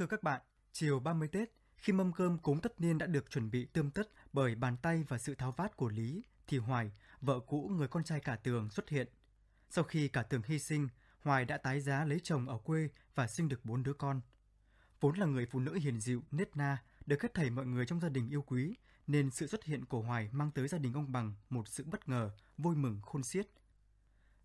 Thưa các bạn, chiều 30 Tết, khi mâm cơm cúng tất niên đã được chuẩn bị tươm tất bởi bàn tay và sự tháo vát của Lý, thì Hoài, vợ cũ người con trai cả tường xuất hiện. Sau khi cả tường hy sinh, Hoài đã tái giá lấy chồng ở quê và sinh được bốn đứa con. Vốn là người phụ nữ hiền dịu, nết na, được hết thảy mọi người trong gia đình yêu quý, nên sự xuất hiện của Hoài mang tới gia đình ông Bằng một sự bất ngờ, vui mừng khôn xiết.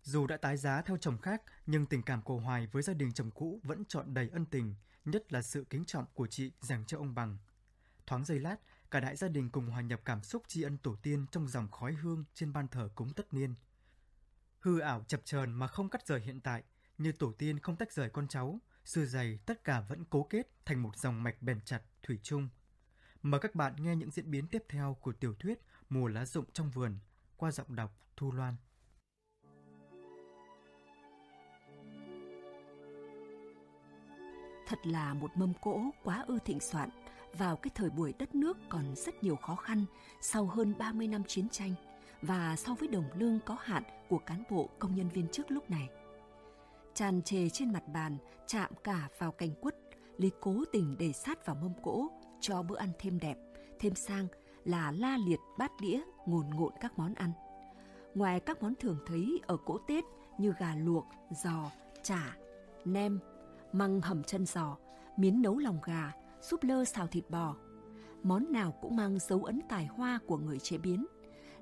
Dù đã tái giá theo chồng khác, nhưng tình cảm của Hoài với gia đình chồng cũ vẫn trọn đầy ân tình, nhất là sự kính trọng của chị dành cho ông Bằng. Thoáng giây lát, cả đại gia đình cùng hòa nhập cảm xúc tri ân tổ tiên trong dòng khói hương trên ban thờ cúng tất niên. Hư ảo chập chờn mà không cắt rời hiện tại, như tổ tiên không tách rời con cháu, xưa dày tất cả vẫn cố kết thành một dòng mạch bền chặt, thủy chung. Mời các bạn nghe những diễn biến tiếp theo của tiểu thuyết Mùa lá rụng trong vườn qua giọng đọc Thu Loan. Thật là một mâm cỗ quá ư thịnh soạn vào cái thời buổi đất nước còn rất nhiều khó khăn sau hơn 30 năm chiến tranh và so với đồng lương có hạn của cán bộ công nhân viên chức lúc này. Tràn trề trên mặt bàn, chạm cả vào cành quất, Lý cố tình để sát vào mâm cỗ cho bữa ăn thêm đẹp, thêm sang là la liệt bát đĩa ngồn ngộn các món ăn. Ngoài các món thường thấy ở cỗ Tết như gà luộc, giò, chả, nem, măng hầm chân giò, miến nấu lòng gà, súp lơ xào thịt bò. Món nào cũng mang dấu ấn tài hoa của người chế biến.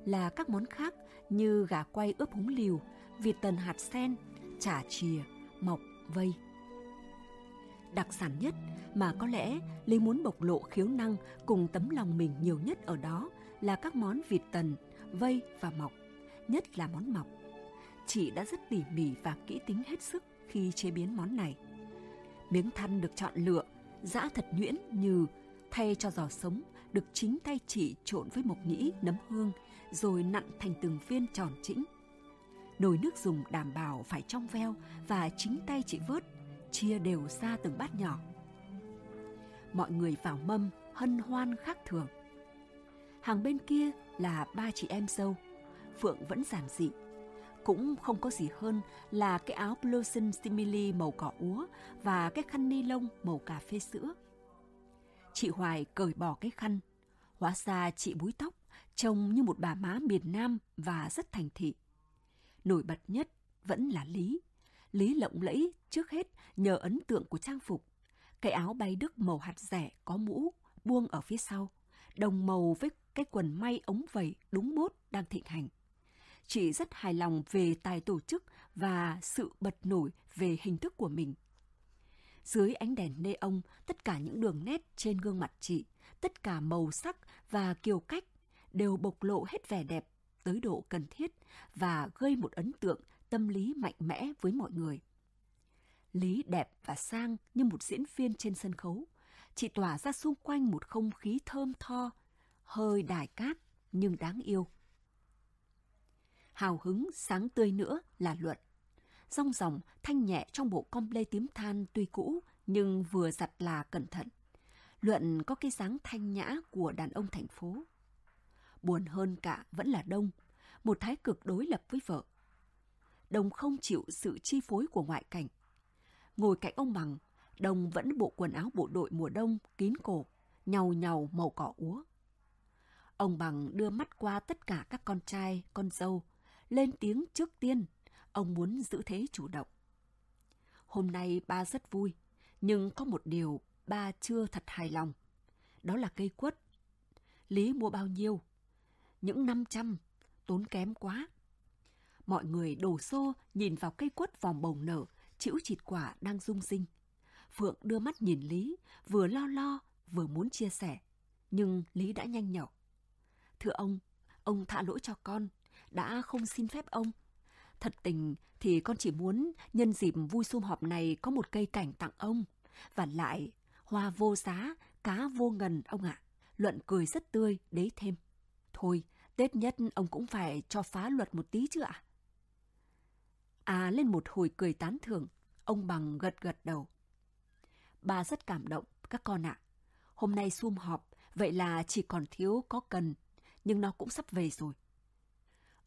Là các món khác như gà quay ướp húng liều, vịt tần hạt sen, chả chìa, mọc, vây. Đặc sản nhất mà có lẽ Lý muốn bộc lộ khiếu năng cùng tấm lòng mình nhiều nhất ở đó là các món vịt tần, vây và mọc, nhất là món mọc. Chị đã rất tỉ mỉ và kỹ tính hết sức khi chế biến món này. Miếng than được chọn lựa, giã thật nhuyễn như thay cho giò sống được chính tay chị trộn với mộc nhĩ, nấm hương rồi nặn thành từng viên tròn chỉnh. Nồi nước dùng đảm bảo phải trong veo và chính tay chị vớt, chia đều ra từng bát nhỏ. Mọi người vào mâm hân hoan khác thường. Hàng bên kia là ba chị em dâu. Phượng vẫn giản dị, cũng không có gì hơn là cái áo blossom simili màu cỏ úa và cái khăn ni lông màu cà phê sữa. Chị Hoài cởi bỏ cái khăn, hóa ra chị búi tóc, trông như một bà má miền Nam và rất thành thị. Nổi bật nhất vẫn là Lý. Lý lộng lẫy trước hết nhờ ấn tượng của trang phục. Cái áo bay đức màu hạt rẻ có mũ, buông ở phía sau, đồng màu với cái quần may ống vầy đúng mốt đang thịnh hành chị rất hài lòng về tài tổ chức và sự bật nổi về hình thức của mình. Dưới ánh đèn nê ông, tất cả những đường nét trên gương mặt chị, tất cả màu sắc và kiều cách đều bộc lộ hết vẻ đẹp tới độ cần thiết và gây một ấn tượng tâm lý mạnh mẽ với mọi người. Lý đẹp và sang như một diễn viên trên sân khấu. Chị tỏa ra xung quanh một không khí thơm tho, hơi đài cát nhưng đáng yêu hào hứng sáng tươi nữa là luận. Rong ròng thanh nhẹ trong bộ com lê tím than tuy cũ nhưng vừa giặt là cẩn thận. Luận có cái dáng thanh nhã của đàn ông thành phố. Buồn hơn cả vẫn là Đông, một thái cực đối lập với vợ. Đồng không chịu sự chi phối của ngoại cảnh. Ngồi cạnh ông Bằng, Đồng vẫn bộ quần áo bộ đội mùa đông kín cổ, nhàu nhàu màu cỏ úa. Ông Bằng đưa mắt qua tất cả các con trai, con dâu, lên tiếng trước tiên, ông muốn giữ thế chủ động. Hôm nay ba rất vui, nhưng có một điều ba chưa thật hài lòng. Đó là cây quất. Lý mua bao nhiêu? Những 500, tốn kém quá. Mọi người đổ xô nhìn vào cây quất vòng bồng nở, chịu chịt quả đang rung rinh. Phượng đưa mắt nhìn Lý, vừa lo lo, vừa muốn chia sẻ. Nhưng Lý đã nhanh nhậu. Thưa ông, ông thả lỗi cho con, đã không xin phép ông. Thật tình thì con chỉ muốn nhân dịp vui sum họp này có một cây cảnh tặng ông. Và lại, hoa vô giá, cá vô ngần ông ạ. Luận cười rất tươi, đấy thêm. Thôi, Tết nhất ông cũng phải cho phá luật một tí chứ ạ? À lên một hồi cười tán thưởng, ông bằng gật gật đầu. Bà rất cảm động, các con ạ. Hôm nay sum họp, vậy là chỉ còn thiếu có cần, nhưng nó cũng sắp về rồi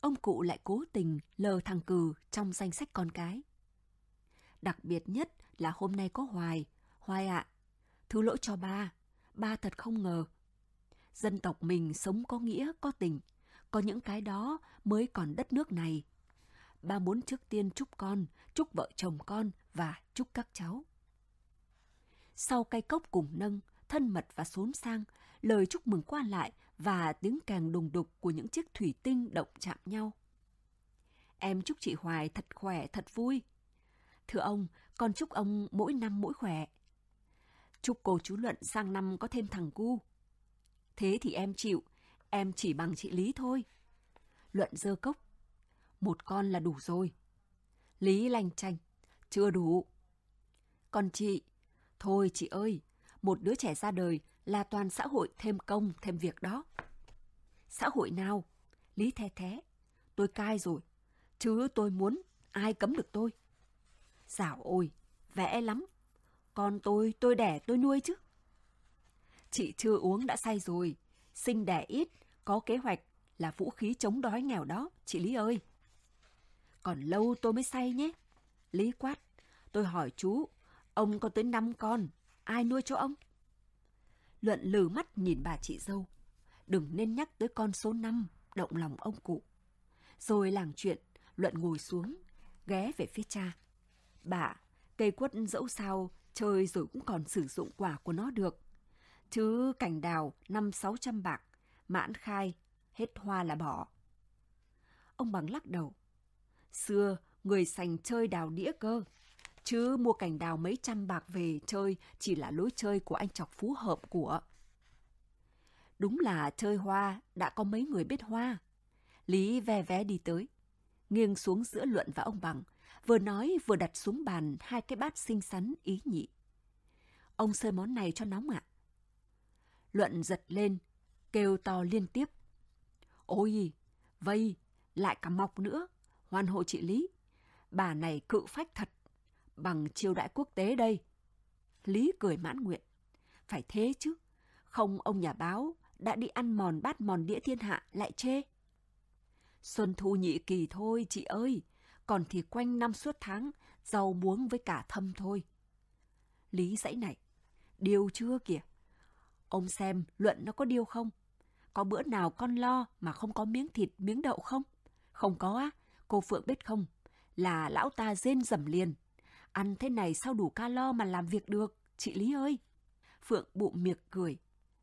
ông cụ lại cố tình lờ thằng cừ trong danh sách con cái. Đặc biệt nhất là hôm nay có Hoài. Hoài ạ, Thứ lỗi cho ba, ba thật không ngờ. Dân tộc mình sống có nghĩa, có tình. Có những cái đó mới còn đất nước này. Ba muốn trước tiên chúc con, chúc vợ chồng con và chúc các cháu. Sau cây cốc cùng nâng, thân mật và xốn sang, lời chúc mừng qua lại và tiếng càng đùng đục của những chiếc thủy tinh động chạm nhau. Em chúc chị Hoài thật khỏe, thật vui. Thưa ông, con chúc ông mỗi năm mỗi khỏe. Chúc cô chú Luận sang năm có thêm thằng cu. Thế thì em chịu, em chỉ bằng chị Lý thôi. Luận dơ cốc. Một con là đủ rồi. Lý lanh chanh. Chưa đủ. Còn chị, thôi chị ơi, một đứa trẻ ra đời là toàn xã hội thêm công, thêm việc đó. Xã hội nào? Lý the thế. Tôi cai rồi. Chứ tôi muốn, ai cấm được tôi? Dạo ôi, vẽ lắm. Con tôi, tôi đẻ, tôi nuôi chứ. Chị chưa uống đã say rồi. Sinh đẻ ít, có kế hoạch là vũ khí chống đói nghèo đó, chị Lý ơi. Còn lâu tôi mới say nhé. Lý quát, tôi hỏi chú, ông có tới năm con, ai nuôi cho ông? Luận lừ mắt nhìn bà chị dâu. Đừng nên nhắc tới con số năm động lòng ông cụ. Rồi làng chuyện, Luận ngồi xuống, ghé về phía cha. Bà, cây quất dẫu sao, chơi rồi cũng còn sử dụng quả của nó được. Chứ cành đào năm sáu trăm bạc, mãn khai, hết hoa là bỏ. Ông bằng lắc đầu. Xưa, người sành chơi đào đĩa cơ. Chứ mua cảnh đào mấy trăm bạc về chơi chỉ là lối chơi của anh chọc phú hợp của. Đúng là chơi hoa, đã có mấy người biết hoa. Lý ve vé đi tới, nghiêng xuống giữa Luận và ông Bằng, vừa nói vừa đặt xuống bàn hai cái bát xinh xắn ý nhị. Ông sơi món này cho nóng ạ. Luận giật lên, kêu to liên tiếp. Ôi, vây, lại cả mọc nữa, hoan hộ chị Lý. Bà này cự phách thật, bằng chiêu đại quốc tế đây. Lý cười mãn nguyện. Phải thế chứ, không ông nhà báo đã đi ăn mòn bát mòn đĩa thiên hạ lại chê. Xuân thu nhị kỳ thôi chị ơi, còn thì quanh năm suốt tháng, rau muống với cả thâm thôi. Lý dãy này, điều chưa kìa? Ông xem luận nó có điều không? Có bữa nào con lo mà không có miếng thịt, miếng đậu không? Không có á, cô Phượng biết không? Là lão ta rên rầm liền. Ăn thế này sao đủ calo mà làm việc được, chị Lý ơi? Phượng bụng miệng cười,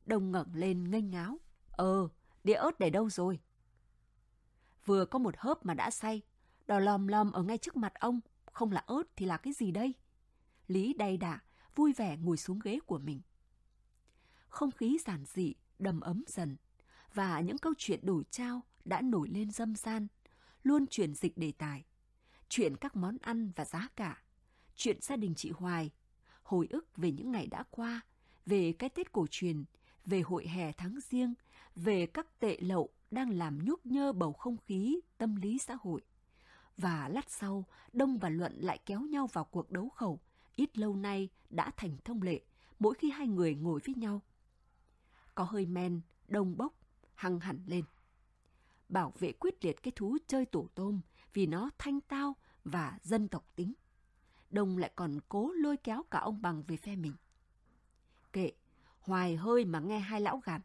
đông ngẩng lên nghênh ngáo. Ờ, đĩa ớt để đâu rồi? Vừa có một hớp mà đã say, đỏ lòm lòm ở ngay trước mặt ông, không là ớt thì là cái gì đây? Lý đầy đà, vui vẻ ngồi xuống ghế của mình. Không khí giản dị, đầm ấm dần, và những câu chuyện đổi trao đã nổi lên dâm gian, luôn chuyển dịch đề tài. Chuyện các món ăn và giá cả, chuyện gia đình chị Hoài, hồi ức về những ngày đã qua, về cái Tết cổ truyền, về hội hè tháng riêng, về các tệ lậu đang làm nhúc nhơ bầu không khí tâm lý xã hội. Và lát sau, Đông và Luận lại kéo nhau vào cuộc đấu khẩu, ít lâu nay đã thành thông lệ mỗi khi hai người ngồi với nhau. Có hơi men, đông bốc, hăng hẳn lên. Bảo vệ quyết liệt cái thú chơi tổ tôm vì nó thanh tao và dân tộc tính. Đông lại còn cố lôi kéo cả ông bằng về phe mình. Kệ, Hoài hơi mà nghe hai lão gạt.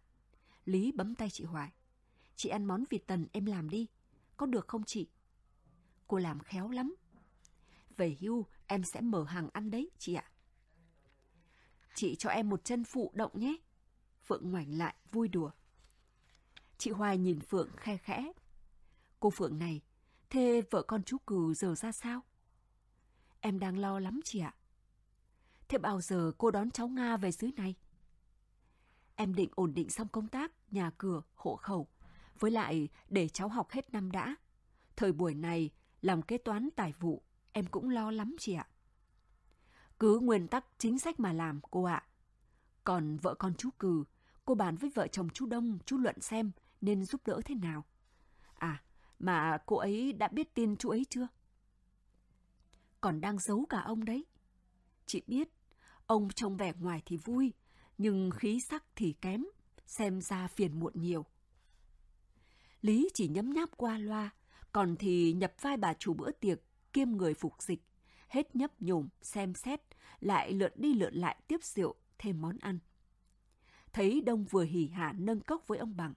Lý bấm tay chị Hoài. Chị ăn món vịt tần em làm đi. Có được không chị? Cô làm khéo lắm. Về hưu em sẽ mở hàng ăn đấy chị ạ. Chị cho em một chân phụ động nhé. Phượng ngoảnh lại vui đùa. Chị Hoài nhìn Phượng khe khẽ. Cô Phượng này, thế vợ con chú Cừ giờ ra sao? Em đang lo lắm chị ạ. Thế bao giờ cô đón cháu Nga về dưới này? Em định ổn định xong công tác, nhà cửa, hộ khẩu. Với lại để cháu học hết năm đã. Thời buổi này, làm kế toán tài vụ, em cũng lo lắm chị ạ. Cứ nguyên tắc chính sách mà làm, cô ạ. Còn vợ con chú Cừ, cô bàn với vợ chồng chú Đông, chú Luận xem nên giúp đỡ thế nào. À, mà cô ấy đã biết tin chú ấy chưa? Còn đang giấu cả ông đấy. Chị biết, ông trông vẻ ngoài thì vui, nhưng khí sắc thì kém, xem ra phiền muộn nhiều. Lý chỉ nhấm nháp qua loa, còn thì nhập vai bà chủ bữa tiệc, kiêm người phục dịch, hết nhấp nhổm, xem xét, lại lượn đi lượn lại tiếp rượu, thêm món ăn. Thấy Đông vừa hỉ hả nâng cốc với ông Bằng,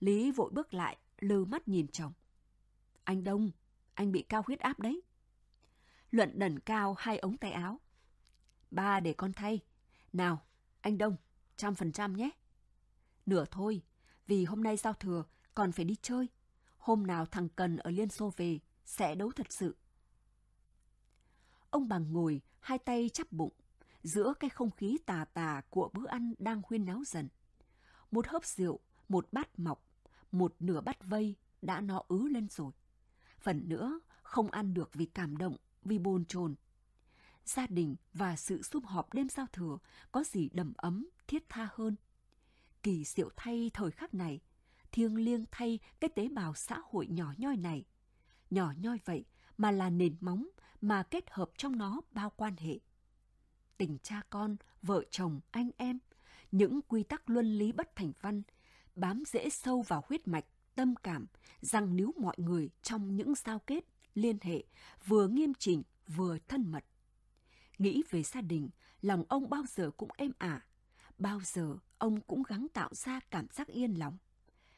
Lý vội bước lại, lơ mắt nhìn chồng. Anh Đông, anh bị cao huyết áp đấy. Luận đẩn cao hai ống tay áo. Ba để con thay. Nào, anh Đông, trăm phần trăm nhé. Nửa thôi, vì hôm nay giao thừa còn phải đi chơi. Hôm nào thằng Cần ở Liên Xô về, sẽ đấu thật sự. Ông bằng ngồi, hai tay chắp bụng, giữa cái không khí tà tà của bữa ăn đang huyên náo dần. Một hớp rượu, một bát mọc, một nửa bát vây đã nó ứ lên rồi. Phần nữa không ăn được vì cảm động, vì bồn chồn. Gia đình và sự sum họp đêm giao thừa có gì đầm ấm, thiết tha hơn. Kỳ diệu thay thời khắc này, thiêng liêng thay cái tế bào xã hội nhỏ nhoi này. Nhỏ nhoi vậy mà là nền móng mà kết hợp trong nó bao quan hệ. Tình cha con, vợ chồng, anh em, những quy tắc luân lý bất thành văn, bám rễ sâu vào huyết mạch, tâm cảm, rằng nếu mọi người trong những giao kết, liên hệ, vừa nghiêm chỉnh, vừa thân mật. Nghĩ về gia đình, lòng ông bao giờ cũng êm ả, bao giờ ông cũng gắng tạo ra cảm giác yên lòng.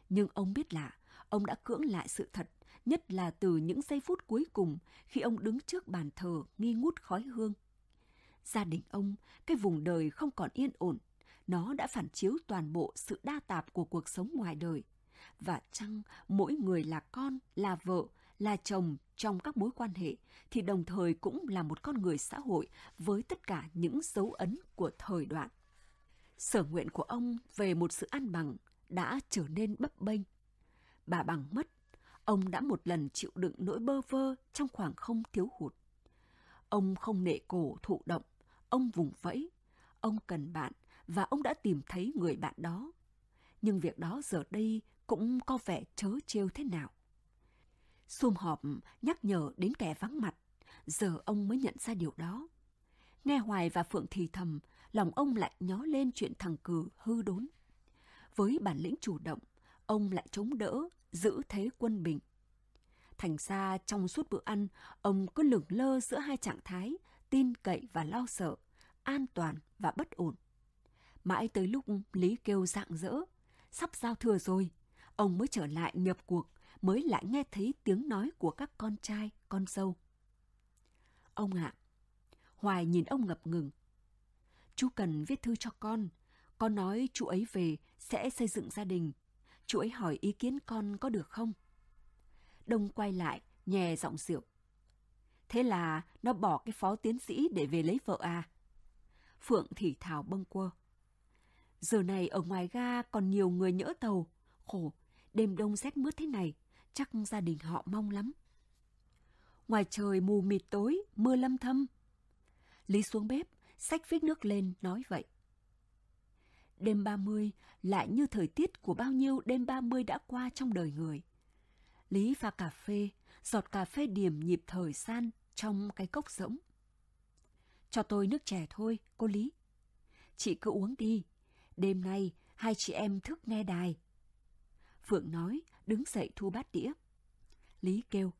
Nhưng ông biết là ông đã cưỡng lại sự thật, nhất là từ những giây phút cuối cùng khi ông đứng trước bàn thờ nghi ngút khói hương. Gia đình ông, cái vùng đời không còn yên ổn, nó đã phản chiếu toàn bộ sự đa tạp của cuộc sống ngoài đời. Và chăng mỗi người là con, là vợ, là chồng trong các mối quan hệ thì đồng thời cũng là một con người xã hội với tất cả những dấu ấn của thời đoạn. Sở nguyện của ông về một sự an bằng đã trở nên bấp bênh. Bà bằng mất, ông đã một lần chịu đựng nỗi bơ vơ trong khoảng không thiếu hụt. Ông không nệ cổ thụ động, ông vùng vẫy, ông cần bạn và ông đã tìm thấy người bạn đó. Nhưng việc đó giờ đây cũng có vẻ chớ trêu thế nào sum họp nhắc nhở đến kẻ vắng mặt, giờ ông mới nhận ra điều đó. Nghe Hoài và Phượng thì thầm, lòng ông lại nhó lên chuyện thằng cử hư đốn. Với bản lĩnh chủ động, ông lại chống đỡ, giữ thế quân bình. Thành ra trong suốt bữa ăn, ông cứ lửng lơ giữa hai trạng thái, tin cậy và lo sợ, an toàn và bất ổn. Mãi tới lúc Lý kêu rạng rỡ, sắp giao thừa rồi, ông mới trở lại nhập cuộc, mới lại nghe thấy tiếng nói của các con trai, con dâu. Ông ạ, Hoài nhìn ông ngập ngừng. Chú cần viết thư cho con, con nói chú ấy về sẽ xây dựng gia đình. Chú ấy hỏi ý kiến con có được không? Đông quay lại, nhè giọng rượu. Thế là nó bỏ cái phó tiến sĩ để về lấy vợ à? Phượng thì thào bâng quơ. Giờ này ở ngoài ga còn nhiều người nhỡ tàu. Khổ, đêm đông rét mướt thế này, chắc gia đình họ mong lắm. Ngoài trời mù mịt tối, mưa lâm thâm. Lý xuống bếp, xách phích nước lên, nói vậy. Đêm 30 lại như thời tiết của bao nhiêu đêm 30 đã qua trong đời người. Lý pha cà phê, giọt cà phê điểm nhịp thời gian trong cái cốc rỗng. Cho tôi nước chè thôi, cô Lý. Chị cứ uống đi. Đêm nay, hai chị em thức nghe đài. Phượng nói, đứng dậy thu bát đĩa. Lý kêu.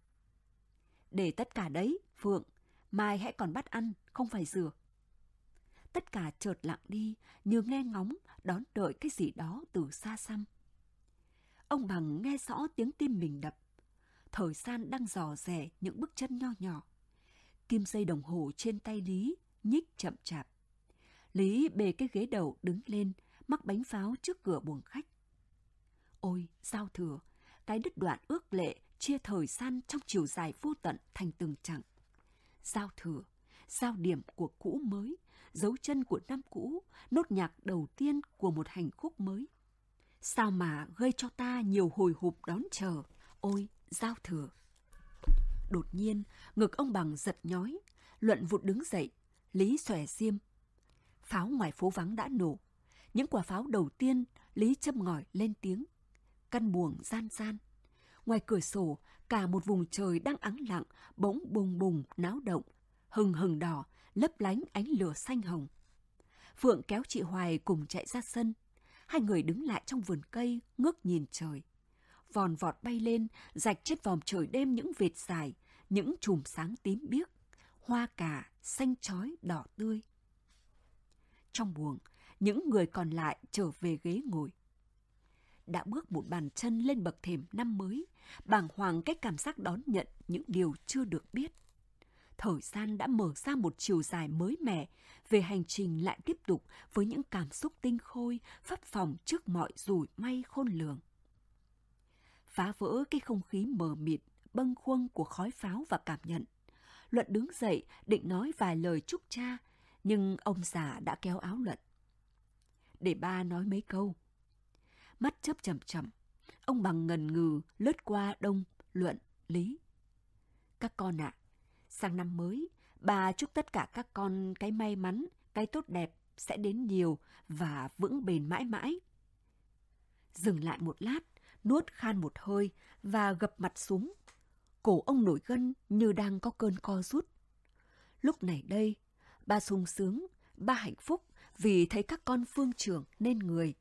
Để tất cả đấy, Phượng, mai hãy còn bắt ăn, không phải rửa. Tất cả chợt lặng đi, như nghe ngóng, đón đợi cái gì đó từ xa xăm. Ông bằng nghe rõ tiếng tim mình đập. Thời gian đang dò rẻ những bước chân nho nhỏ. Kim dây đồng hồ trên tay Lý nhích chậm chạp. Lý bề cái ghế đầu đứng lên, mắc bánh pháo trước cửa buồng khách. Ôi, giao thừa, cái đứt đoạn ước lệ chia thời gian trong chiều dài vô tận thành từng chặng. Giao thừa, giao điểm của cũ mới, dấu chân của năm cũ, nốt nhạc đầu tiên của một hành khúc mới. Sao mà gây cho ta nhiều hồi hộp đón chờ, ôi, giao thừa. Đột nhiên, ngực ông bằng giật nhói, luận vụt đứng dậy, Lý xòe xiêm. Pháo ngoài phố vắng đã nổ. Những quả pháo đầu tiên, Lý châm ngòi lên tiếng. Căn buồng gian gian. Ngoài cửa sổ, cả một vùng trời đang ắng lặng, bỗng bùng bùng, náo động, hừng hừng đỏ, lấp lánh ánh lửa xanh hồng. Phượng kéo chị Hoài cùng chạy ra sân. Hai người đứng lại trong vườn cây, ngước nhìn trời. Vòn vọt bay lên, rạch trên vòm trời đêm những vệt dài, những chùm sáng tím biếc, hoa cà, xanh chói, đỏ tươi. Trong buồng, những người còn lại trở về ghế ngồi. Đã bước một bàn chân lên bậc thềm năm mới, bàng hoàng cái cảm giác đón nhận những điều chưa được biết. Thời gian đã mở ra một chiều dài mới mẻ về hành trình lại tiếp tục với những cảm xúc tinh khôi, phấp phòng trước mọi rủi may khôn lường. Phá vỡ cái không khí mờ mịt, bâng khuâng của khói pháo và cảm nhận. Luận đứng dậy định nói vài lời chúc cha, nhưng ông già đã kéo áo Luận. Để ba nói mấy câu. Mắt chớp chậm chậm, ông bằng ngần ngừ lướt qua đông, Luận, Lý. Các con ạ, à, sang năm mới, bà chúc tất cả các con cái may mắn, cái tốt đẹp sẽ đến nhiều và vững bền mãi mãi. Dừng lại một lát, nuốt khan một hơi và gập mặt xuống. Cổ ông nổi gân như đang có cơn co rút. Lúc này đây, ba sung sướng, ba hạnh phúc vì thấy các con phương trưởng nên người.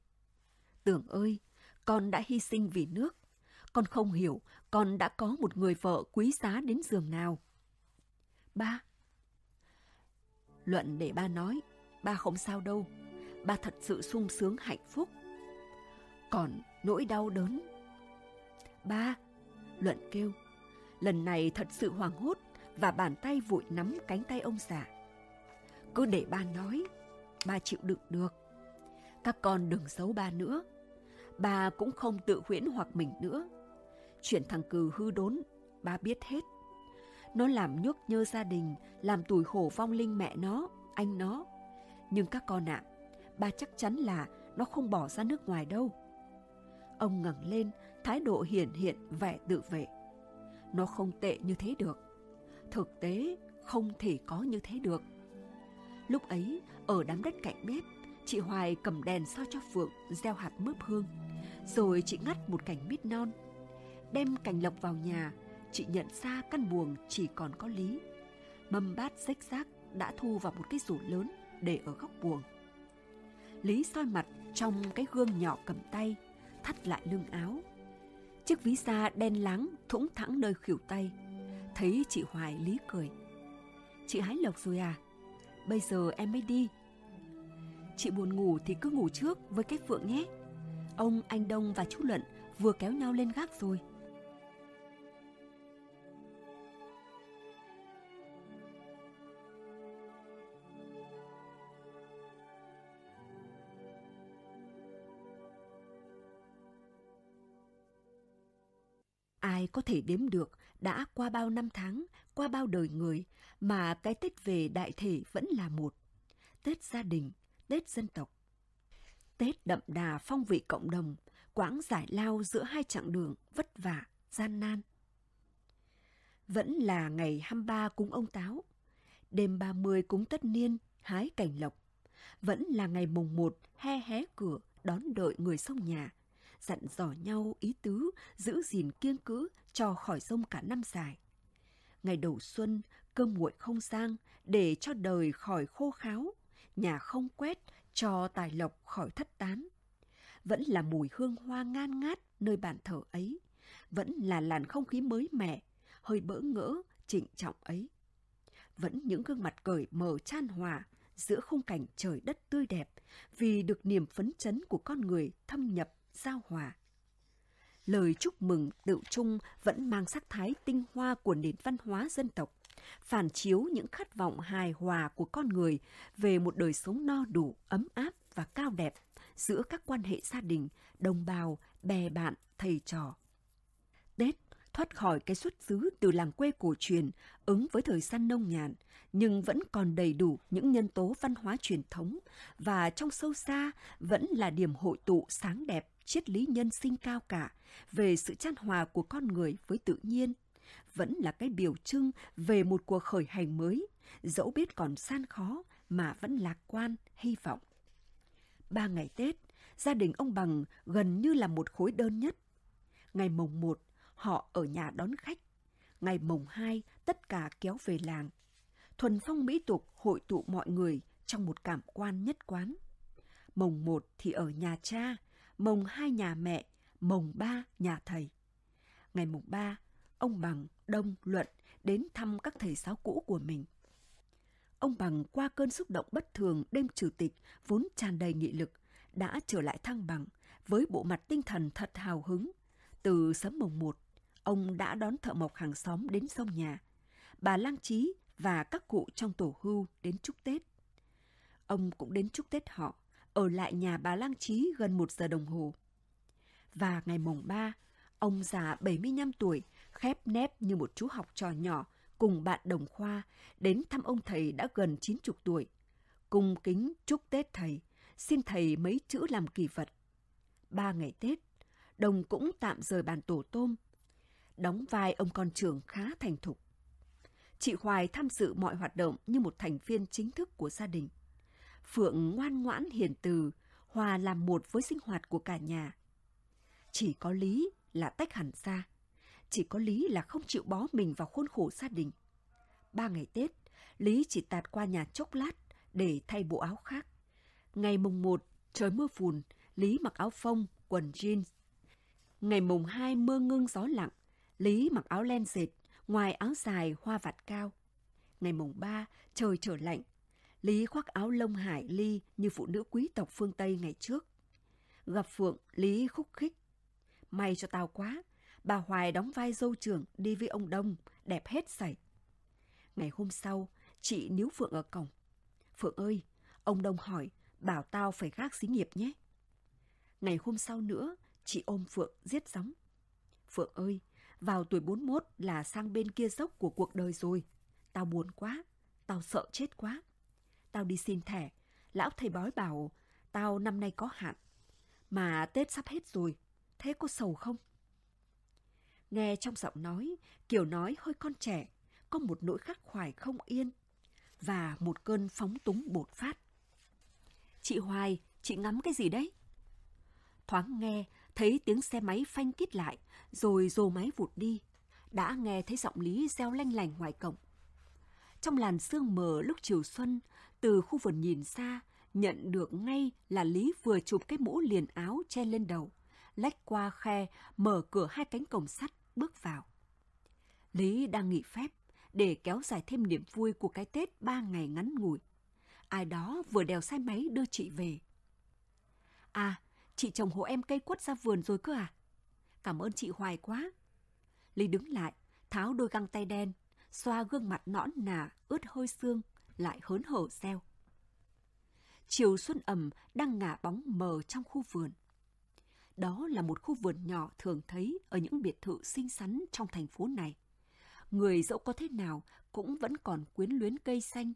Tưởng ơi, con đã hy sinh vì nước. Con không hiểu con đã có một người vợ quý giá đến giường nào. Ba. Luận để ba nói, ba không sao đâu. Ba thật sự sung sướng hạnh phúc. Còn nỗi đau đớn. Ba. Luận kêu. Lần này thật sự hoảng hốt và bàn tay vội nắm cánh tay ông già. Cứ để ba nói, ba chịu đựng được. Các con đừng giấu ba nữa. Ba cũng không tự huyễn hoặc mình nữa. Chuyện thằng cừ hư đốn, ba biết hết. Nó làm nhức nhơ gia đình, làm tủi khổ vong linh mẹ nó, anh nó. Nhưng các con ạ, à, ba chắc chắn là nó không bỏ ra nước ngoài đâu. Ông ngẩng lên, thái độ hiển hiện vẻ tự vệ. Nó không tệ như thế được. Thực tế, không thể có như thế được. Lúc ấy, ở đám đất cạnh bếp, chị Hoài cầm đèn soi cho Phượng gieo hạt mướp hương. Rồi chị ngắt một cành mít non. Đem cành lộc vào nhà, chị nhận ra căn buồng chỉ còn có Lý. Mâm bát rách rác đã thu vào một cái rổ lớn để ở góc buồng. Lý soi mặt trong cái gương nhỏ cầm tay, thắt lại lưng áo. Chiếc ví da đen láng thủng thẳng nơi khỉu tay. Thấy chị Hoài Lý cười. Chị hái lộc rồi à? Bây giờ em mới đi. Chị buồn ngủ thì cứ ngủ trước với cái Phượng nhé. Ông, anh Đông và chú Luận vừa kéo nhau lên gác rồi. Ai có thể đếm được đã qua bao năm tháng, qua bao đời người mà cái Tết về đại thể vẫn là một. Tết gia đình, Tết dân tộc. Tết đậm đà phong vị cộng đồng, quãng giải lao giữa hai chặng đường vất vả, gian nan. Vẫn là ngày 23 cúng ông Táo, đêm 30 cúng tất niên, hái cảnh lộc. Vẫn là ngày mùng 1 he hé cửa đón đợi người sông nhà, dặn dò nhau ý tứ, giữ gìn kiêng cữ cho khỏi sông cả năm dài. Ngày đầu xuân, cơm nguội không sang, để cho đời khỏi khô kháo, nhà không quét, cho tài lộc khỏi thất tán. Vẫn là mùi hương hoa ngan ngát nơi bàn thờ ấy, vẫn là làn không khí mới mẻ, hơi bỡ ngỡ, trịnh trọng ấy. Vẫn những gương mặt cởi mở chan hòa giữa khung cảnh trời đất tươi đẹp vì được niềm phấn chấn của con người thâm nhập giao hòa. Lời chúc mừng tự trung vẫn mang sắc thái tinh hoa của nền văn hóa dân tộc, phản chiếu những khát vọng hài hòa của con người về một đời sống no đủ, ấm áp và cao đẹp giữa các quan hệ gia đình, đồng bào, bè bạn, thầy trò. Tết thoát khỏi cái xuất xứ từ làng quê cổ truyền ứng với thời gian nông nhàn, nhưng vẫn còn đầy đủ những nhân tố văn hóa truyền thống và trong sâu xa vẫn là điểm hội tụ sáng đẹp triết lý nhân sinh cao cả về sự chan hòa của con người với tự nhiên, vẫn là cái biểu trưng về một cuộc khởi hành mới, dẫu biết còn san khó mà vẫn lạc quan, hy vọng. Ba ngày Tết, gia đình ông Bằng gần như là một khối đơn nhất. Ngày mồng một, họ ở nhà đón khách. Ngày mồng hai, tất cả kéo về làng. Thuần phong mỹ tục hội tụ mọi người trong một cảm quan nhất quán. Mồng một thì ở nhà cha, mồng hai nhà mẹ, mồng ba nhà thầy. Ngày mùng ba, ông Bằng, Đông, Luận đến thăm các thầy giáo cũ của mình. ông Bằng qua cơn xúc động bất thường đêm chủ tịch vốn tràn đầy nghị lực, đã trở lại thăng bằng với bộ mặt tinh thần thật hào hứng. Từ sớm mồng một, ông đã đón thợ mộc hàng xóm đến sông nhà. Bà Lang Trí và các cụ trong tổ hưu đến chúc Tết. Ông cũng đến chúc Tết họ, ở lại nhà bà Lang Trí gần một giờ đồng hồ. Và ngày mồng ba ông già 75 tuổi, khép nép như một chú học trò nhỏ, cùng bạn đồng khoa đến thăm ông thầy đã gần 90 tuổi. cùng kính chúc Tết thầy, xin thầy mấy chữ làm kỳ vật. Ba ngày Tết, Đồng cũng tạm rời bàn tổ tôm. Đóng vai ông con trưởng khá thành thục. Chị Hoài tham dự mọi hoạt động như một thành viên chính thức của gia đình. Phượng ngoan ngoãn hiền từ, hòa làm một với sinh hoạt của cả nhà. Chỉ có Lý là tách hẳn ra. Chỉ có Lý là không chịu bó mình vào khuôn khổ gia đình. Ba ngày Tết, Lý chỉ tạt qua nhà chốc lát để thay bộ áo khác. Ngày mùng 1, trời mưa phùn, Lý mặc áo phông, quần jeans. Ngày mùng 2 mưa ngưng gió lặng, Lý mặc áo len dệt, ngoài áo dài hoa vạt cao. Ngày mùng 3, trời trở lạnh, Lý khoác áo lông hải ly như phụ nữ quý tộc phương Tây ngày trước. Gặp Phượng, Lý khúc khích. May cho tao quá, bà Hoài đóng vai dâu trưởng đi với ông Đông, đẹp hết sảy. Ngày hôm sau, chị níu Phượng ở cổng. Phượng ơi, ông Đông hỏi, bảo tao phải gác xí nghiệp nhé. Ngày hôm sau nữa, chị ôm Phượng giết sóng. Phượng ơi, vào tuổi 41 là sang bên kia dốc của cuộc đời rồi. Tao buồn quá, tao sợ chết quá. Tao đi xin thẻ, lão thầy bói bảo tao năm nay có hạn. Mà Tết sắp hết rồi, thế có sầu không? Nghe trong giọng nói, kiểu nói hơi con trẻ, có một nỗi khắc khoải không yên và một cơn phóng túng bột phát. Chị Hoài, chị ngắm cái gì đấy? Thoáng nghe, thấy tiếng xe máy phanh kít lại, rồi rồ máy vụt đi. Đã nghe thấy giọng Lý reo lanh lành ngoài cổng. Trong làn sương mờ lúc chiều xuân, từ khu vườn nhìn xa, nhận được ngay là Lý vừa chụp cái mũ liền áo che lên đầu, lách qua khe, mở cửa hai cánh cổng sắt, bước vào. Lý đang nghỉ phép để kéo dài thêm niềm vui của cái Tết ba ngày ngắn ngủi. Ai đó vừa đèo xe máy đưa chị về. À, chị chồng hộ em cây quất ra vườn rồi cơ à? Cảm ơn chị Hoài quá. Lý đứng lại, tháo đôi găng tay đen, xoa gương mặt nõn nà, ướt hơi xương, lại hớn hở reo. Chiều xuân ẩm đang ngả bóng mờ trong khu vườn. Đó là một khu vườn nhỏ thường thấy ở những biệt thự xinh xắn trong thành phố này. Người dẫu có thế nào cũng vẫn còn quyến luyến cây xanh.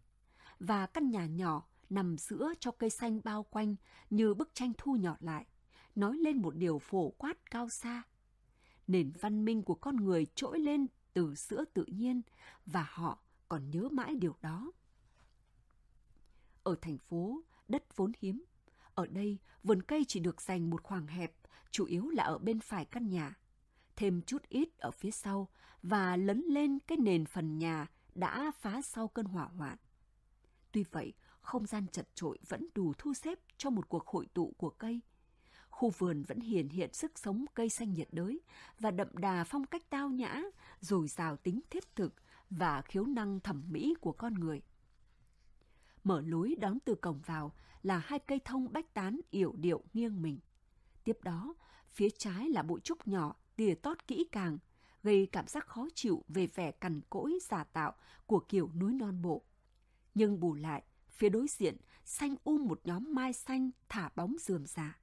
Và căn nhà nhỏ nằm giữa cho cây xanh bao quanh như bức tranh thu nhỏ lại, nói lên một điều phổ quát cao xa. Nền văn minh của con người trỗi lên từ sữa tự nhiên và họ còn nhớ mãi điều đó. Ở thành phố, đất vốn hiếm. Ở đây, vườn cây chỉ được dành một khoảng hẹp, chủ yếu là ở bên phải căn nhà. Thêm chút ít ở phía sau và lấn lên cái nền phần nhà đã phá sau cơn hỏa hoạn. Tuy vậy, không gian chật trội vẫn đủ thu xếp cho một cuộc hội tụ của cây. Khu vườn vẫn hiển hiện sức sống cây xanh nhiệt đới và đậm đà phong cách tao nhã, dồi rào tính thiết thực và khiếu năng thẩm mỹ của con người. Mở lối đón từ cổng vào là hai cây thông bách tán yểu điệu nghiêng mình. Tiếp đó, phía trái là bụi trúc nhỏ tỉa tót kỹ càng, gây cảm giác khó chịu về vẻ cằn cỗi giả tạo của kiểu núi non bộ. Nhưng bù lại, phía đối diện xanh um một nhóm mai xanh thả bóng rườm rà.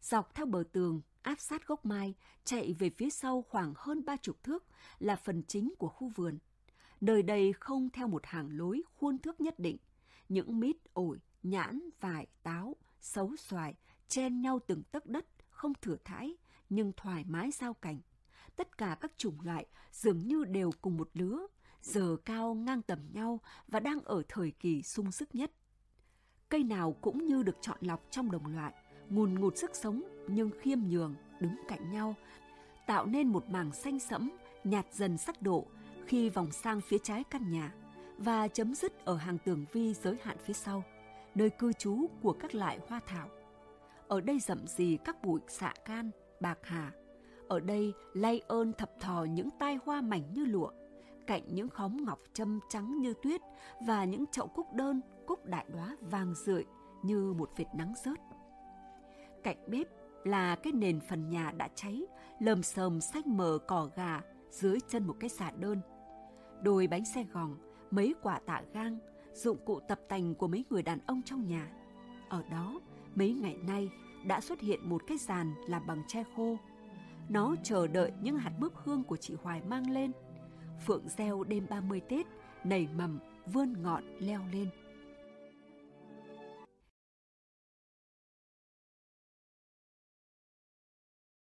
Dọc theo bờ tường, áp sát gốc mai, chạy về phía sau khoảng hơn ba chục thước là phần chính của khu vườn. Nơi đây không theo một hàng lối khuôn thước nhất định. Những mít, ổi, nhãn, vải, táo, xấu xoài, chen nhau từng tấc đất, không thừa thãi, nhưng thoải mái giao cảnh. Tất cả các chủng loại dường như đều cùng một lứa, giờ cao ngang tầm nhau và đang ở thời kỳ sung sức nhất. Cây nào cũng như được chọn lọc trong đồng loại, ngùn ngụt sức sống nhưng khiêm nhường, đứng cạnh nhau, tạo nên một mảng xanh sẫm, nhạt dần sắc độ khi vòng sang phía trái căn nhà và chấm dứt ở hàng tường vi giới hạn phía sau, nơi cư trú của các loại hoa thảo. Ở đây rậm rì các bụi xạ can, bạc hà. Ở đây lay ơn thập thò những tai hoa mảnh như lụa, cạnh những khóm ngọc châm trắng như tuyết và những chậu cúc đơn, cúc đại đóa vàng rượi như một vệt nắng rớt. Cạnh bếp là cái nền phần nhà đã cháy, lầm sờm xanh mờ cỏ gà dưới chân một cái xà đơn. Đôi bánh xe gòn, mấy quả tạ gang, dụng cụ tập tành của mấy người đàn ông trong nhà. Ở đó, mấy ngày nay đã xuất hiện một cái giàn làm bằng tre khô. Nó chờ đợi những hạt bướp hương của chị Hoài mang lên. Phượng gieo đêm 30 Tết, nảy mầm, vươn ngọn leo lên.